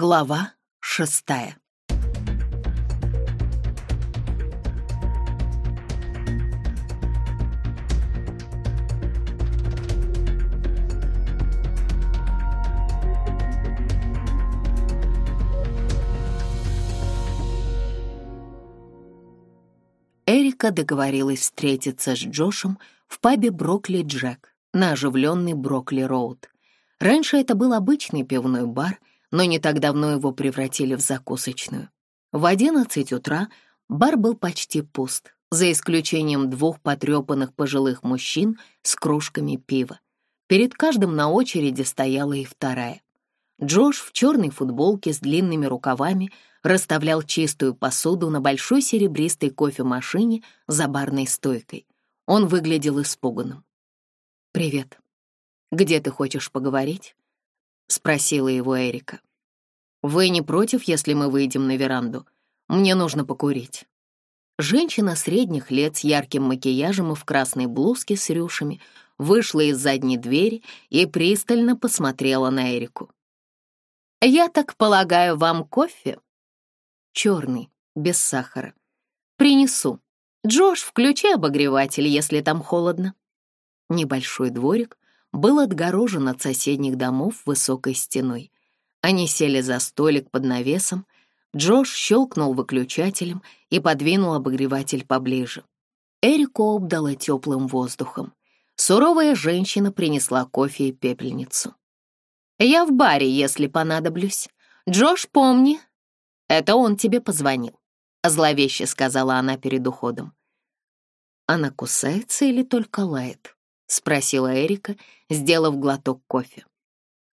Глава шестая Эрика договорилась встретиться с Джошем в пабе «Брокли Джек» на оживленный Брокли-Роуд. Раньше это был обычный пивной бар — но не так давно его превратили в закусочную. В одиннадцать утра бар был почти пуст, за исключением двух потрепанных пожилых мужчин с кружками пива. Перед каждым на очереди стояла и вторая. Джош в черной футболке с длинными рукавами расставлял чистую посуду на большой серебристой кофемашине за барной стойкой. Он выглядел испуганным. «Привет. Где ты хочешь поговорить?» — спросила его Эрика. «Вы не против, если мы выйдем на веранду? Мне нужно покурить». Женщина средних лет с ярким макияжем и в красной блузке с рюшами вышла из задней двери и пристально посмотрела на Эрику. «Я так полагаю, вам кофе?» «Черный, без сахара. Принесу. Джош, включи обогреватель, если там холодно». Небольшой дворик был отгорожен от соседних домов высокой стеной. Они сели за столик под навесом. Джош щелкнул выключателем и подвинул обогреватель поближе. Эрику обдала теплым воздухом. Суровая женщина принесла кофе и пепельницу. «Я в баре, если понадоблюсь. Джош, помни!» «Это он тебе позвонил», — зловеще сказала она перед уходом. «Она кусается или только лает?» — спросила Эрика, сделав глоток кофе.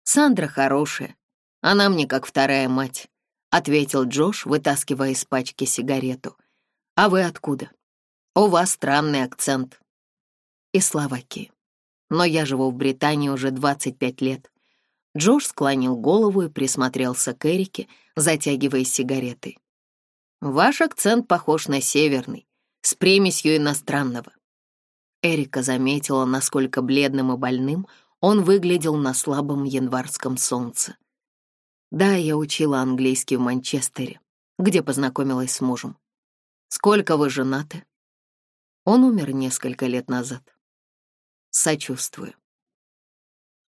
«Сандра хорошая, «Она мне как вторая мать», — ответил Джош, вытаскивая из пачки сигарету. «А вы откуда?» «У вас странный акцент». «Из Словакии. Но я живу в Британии уже 25 лет». Джош склонил голову и присмотрелся к Эрике, затягивая сигареты. «Ваш акцент похож на северный, с примесью иностранного». Эрика заметила, насколько бледным и больным он выглядел на слабом январском солнце. Да, я учила английский в Манчестере, где познакомилась с мужем. Сколько вы женаты? Он умер несколько лет назад. Сочувствую.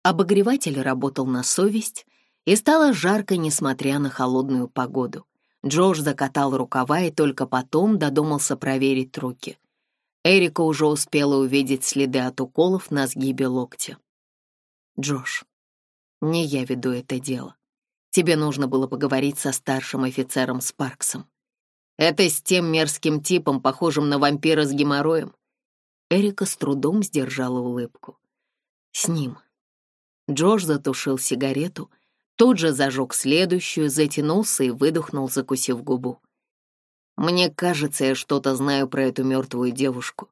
Обогреватель работал на совесть, и стало жарко, несмотря на холодную погоду. Джош закатал рукава и только потом додумался проверить руки. Эрика уже успела увидеть следы от уколов на сгибе локтя. «Джош, не я веду это дело. Тебе нужно было поговорить со старшим офицером Спарксом. Это с тем мерзким типом, похожим на вампира с геморроем. Эрика с трудом сдержала улыбку. С ним. Джош затушил сигарету, тут же зажег следующую, затянулся и выдохнул, закусив губу. «Мне кажется, я что-то знаю про эту мертвую девушку,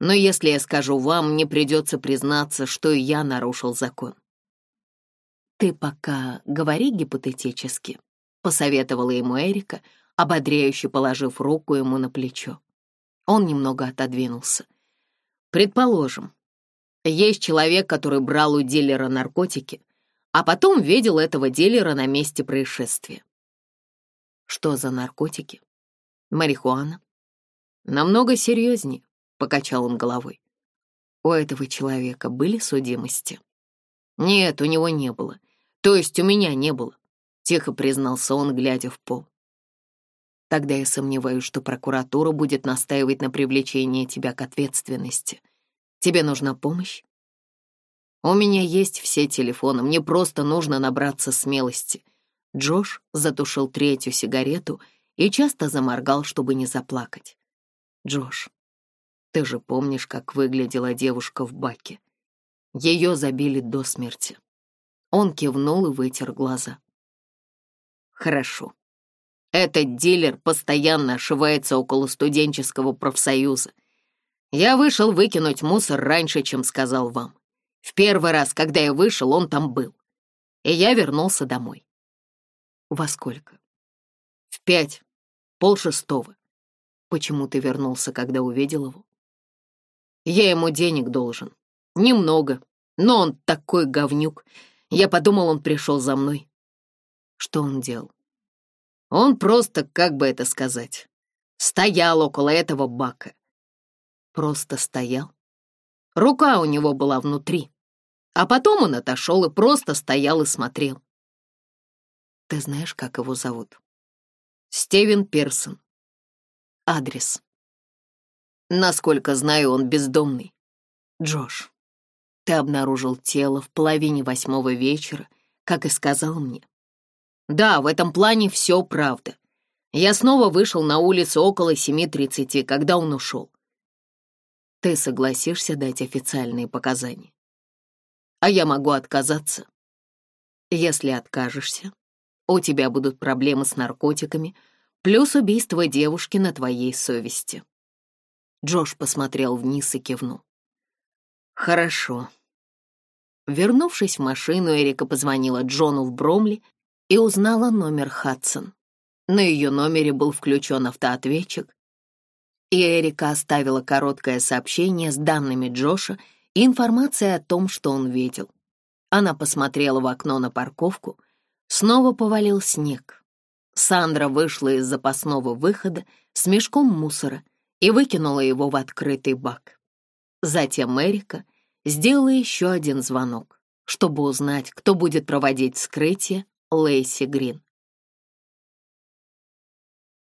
но если я скажу вам, мне придется признаться, что и я нарушил закон. «Ты пока говори гипотетически», — посоветовала ему Эрика, ободряюще положив руку ему на плечо. Он немного отодвинулся. «Предположим, есть человек, который брал у дилера наркотики, а потом видел этого дилера на месте происшествия». «Что за наркотики?» «Марихуана». «Намного серьезнее», — покачал он головой. «У этого человека были судимости?» «Нет, у него не было. То есть у меня не было», — тихо признался он, глядя в пол. «Тогда я сомневаюсь, что прокуратура будет настаивать на привлечении тебя к ответственности. Тебе нужна помощь?» «У меня есть все телефоны, мне просто нужно набраться смелости». Джош затушил третью сигарету и часто заморгал, чтобы не заплакать. «Джош, ты же помнишь, как выглядела девушка в баке?» Ее забили до смерти. Он кивнул и вытер глаза. Хорошо. Этот дилер постоянно ошивается около студенческого профсоюза. Я вышел выкинуть мусор раньше, чем сказал вам. В первый раз, когда я вышел, он там был. И я вернулся домой. Во сколько? В пять, полшестого. Почему ты вернулся, когда увидел его? Я ему денег должен. Немного, но он такой говнюк. Я подумал, он пришел за мной. Что он делал? Он просто, как бы это сказать, стоял около этого бака. Просто стоял? Рука у него была внутри. А потом он отошел и просто стоял и смотрел. Ты знаешь, как его зовут? Стивен Персон. Адрес. Насколько знаю, он бездомный. Джош. Ты обнаружил тело в половине восьмого вечера, как и сказал мне. Да, в этом плане все правда. Я снова вышел на улицу около 7.30, когда он ушел. Ты согласишься дать официальные показания? А я могу отказаться. Если откажешься, у тебя будут проблемы с наркотиками, плюс убийство девушки на твоей совести. Джош посмотрел вниз и кивнул. «Хорошо». Вернувшись в машину, Эрика позвонила Джону в Бромли и узнала номер Хадсон. На ее номере был включен автоответчик, и Эрика оставила короткое сообщение с данными Джоша и информацией о том, что он видел. Она посмотрела в окно на парковку. Снова повалил снег. Сандра вышла из запасного выхода с мешком мусора и выкинула его в открытый бак. Затем Эрика сделала еще один звонок, чтобы узнать, кто будет проводить вскрытие Лейси Грин.